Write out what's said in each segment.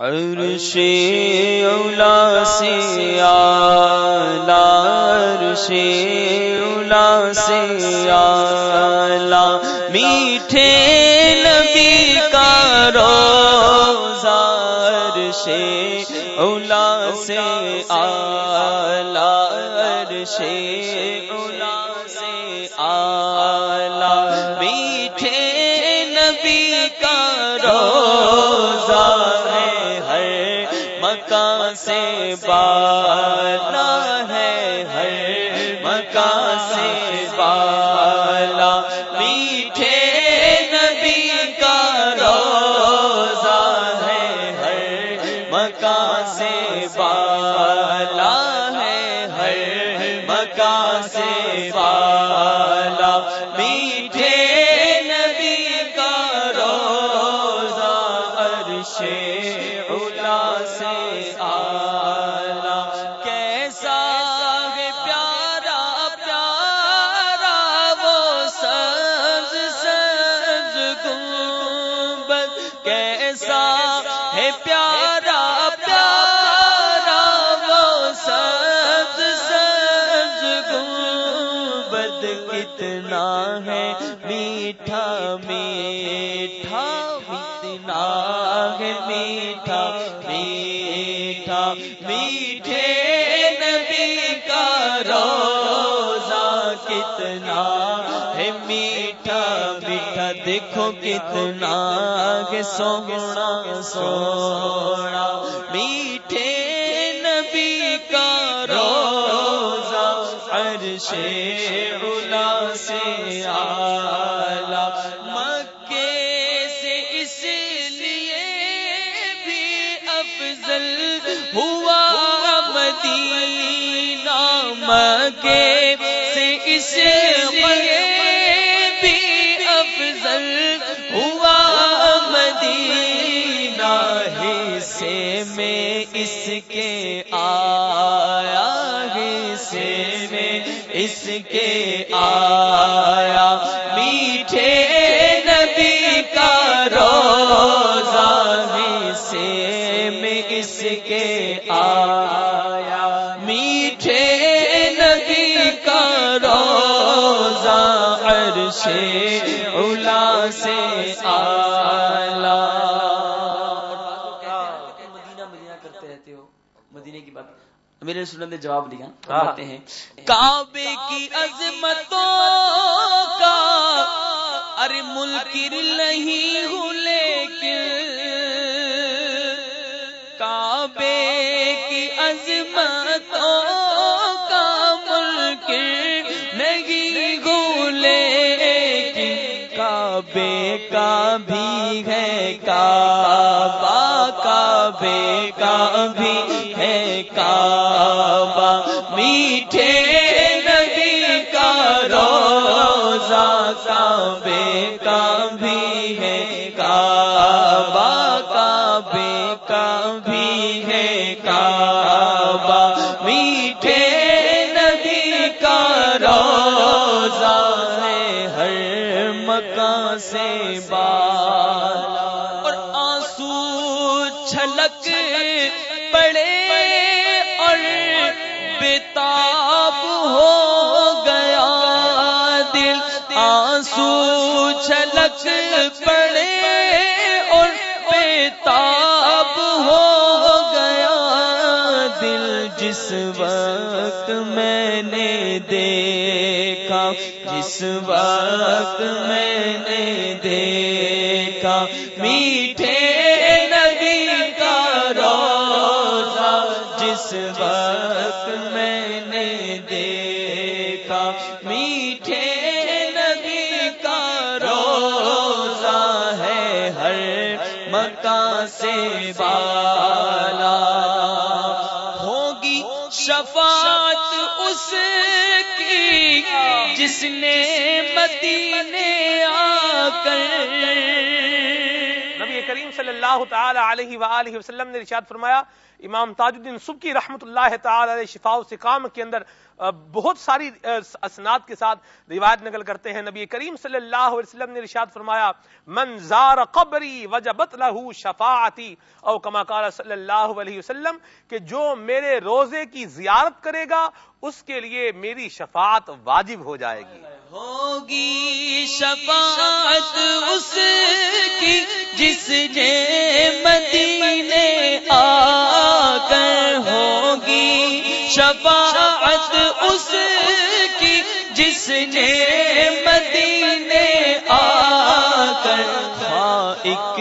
عرش اولا سے آلہ عرش اولا سے آلہ میٹھے نبی کا روزہ، عرش اولا سے آلہ عرش اولا بالا کتنا ہے، میٹھا میٹھا اتنا ہے، میٹھا میٹھا، میٹھے نبی کا روزہ کتنا ہے، میٹھا میٹھا، دیکھو کتنا ہے، سونا سونا، میٹھے عرشے مکے سے اس لیے بھی افضل ہوا مدینہ، مکے سے اس لیے بھی افضل ہوا مدینہ، حصے میں اس کے آیا حصے میں اس کے آیا میٹھے نبی کا روزہ سے میں اس کے آیا میٹھے نبی کا روزہ عرشے اولا سے آلہ میرے سنن نے جواب دیا کہتے ہیں کعبے کی عظمتوں کا ارے ملکر نہیں ہوں لیکن۔ کعبے کی عظمتوں کا ملکر نہیں ہوں لیکن۔ کعبے کا بھی ہے کعبہ۔ چھلک پڑے اور پیتاب ہو گیا دل جس وقت میں نے دیکھا، جس وقت میں نے دیکھا۔ میٹھے جس نے مدینے آ کر کریم صلی اللہ تعالی علیہ وآلہ وسلم نے ارشاد فرمایا، امام تاج الدین سبکی رحمت اللہ تعالی علیہ شفاء و سقام کے اندر بہت ساری اسناد کے ساتھ روایت نقل کرتے ہیں۔ نبی کریم صلی اللہ علیہ وسلم نے ارشاد فرمایا، من زار قبری وجبت له شفاعتی او کما قال صلی اللہ علیہ وسلم، کہ جو میرے روزے کی زیارت کرے گا، اس کے لیے میری شفاعت واجب ہو جائے گی۔ ہوگی شفاعت اس کی جس مدینے آ کر ہوگی، شفاعت اس کی جس نے مدینے آ کر ہاں، ایک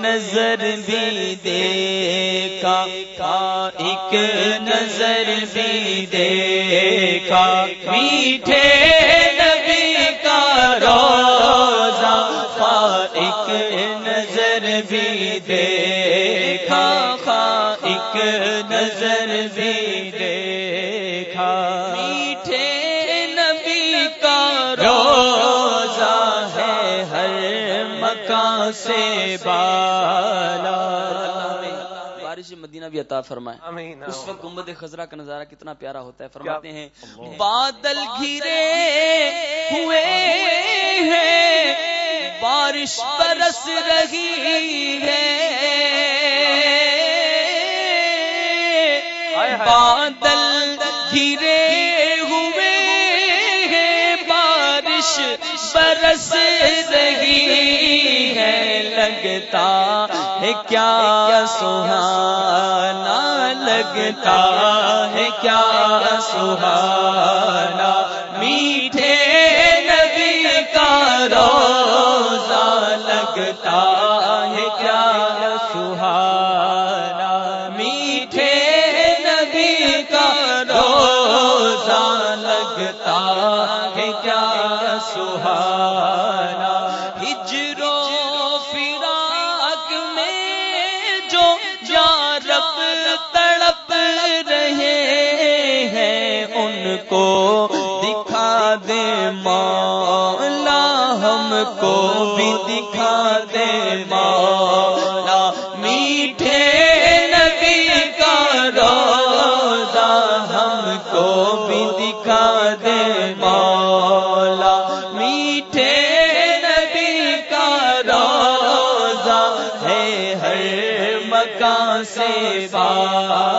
نظر بھی دیکھا ہاں، ایک نظر بھی دیکھا۔ میٹھے بھی دیکھا ایک نظر بھی دیکھا۔ میٹھے نبی کا روزہ ہے ہر مکان سے بالا۔ بارش مدینہ بھی عطا فرمائے۔ آمین اس وقت گنبد خزرہ کا نظارہ کتنا پیارا ہوتا ہے۔ فرماتے ہیں بادل گھرے بارش برس رہی ہے۔ بادل گھرے ہوئے ہیں۔ بارش برس رہی ہے۔ لگتا ہے کیا سہانا لگتا ہے کیا سہانا۔ کو دکھا دے مولا، ہم کو بھی دکھا دے مولا۔ میٹھے نبی کا روزہ، ہم کو بھی دکھا دے مولا۔ میٹھے نبی کا روزہ ہے ہر مکان سے بالا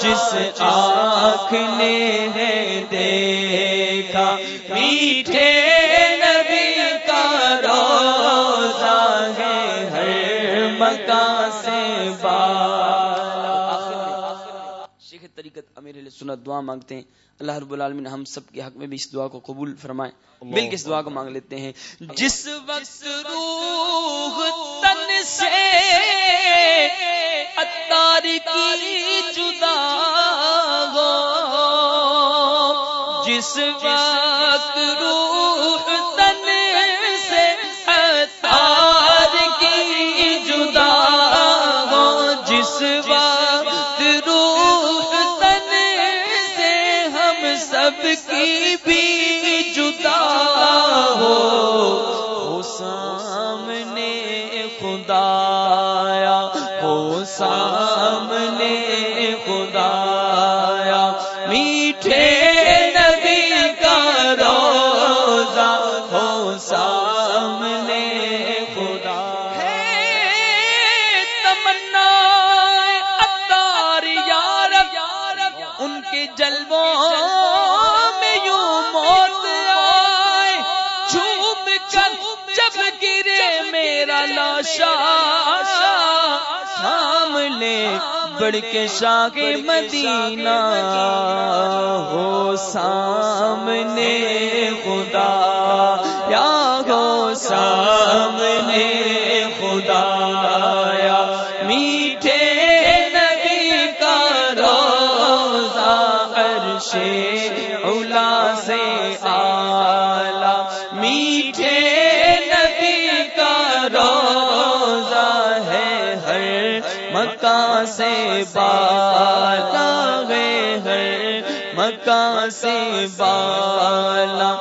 جس آنکھ نے ہے دیکھا میٹھے نبی کا روزہ ہے ہر مکان سے بالا شیخ طریقت امیر علیہ سنت دعا مانگتے ہیں۔ اللہ رب العالمین ہم سب کے حق میں بھی اس دعا کو قبول فرمائے۔ کے اس دعا کو مانگ لیتے ہیں۔ جس وقت روح تن سے اتار کی روح تن سے اتار کی جدا ہو، جس وقت روح تن سے ہم سب کی بھی جدا ہو ہو سامنے خدایا ہو سامنے جلووں میں یوں موت آئے، جھوم کر جب گرے میرا لاشا سامنے بڑھ کے شاہ کے مدینہ، ہو سامنے خدا، یا ہو سامنے مکہ سے بالا گئے ہر مکہ سے بالا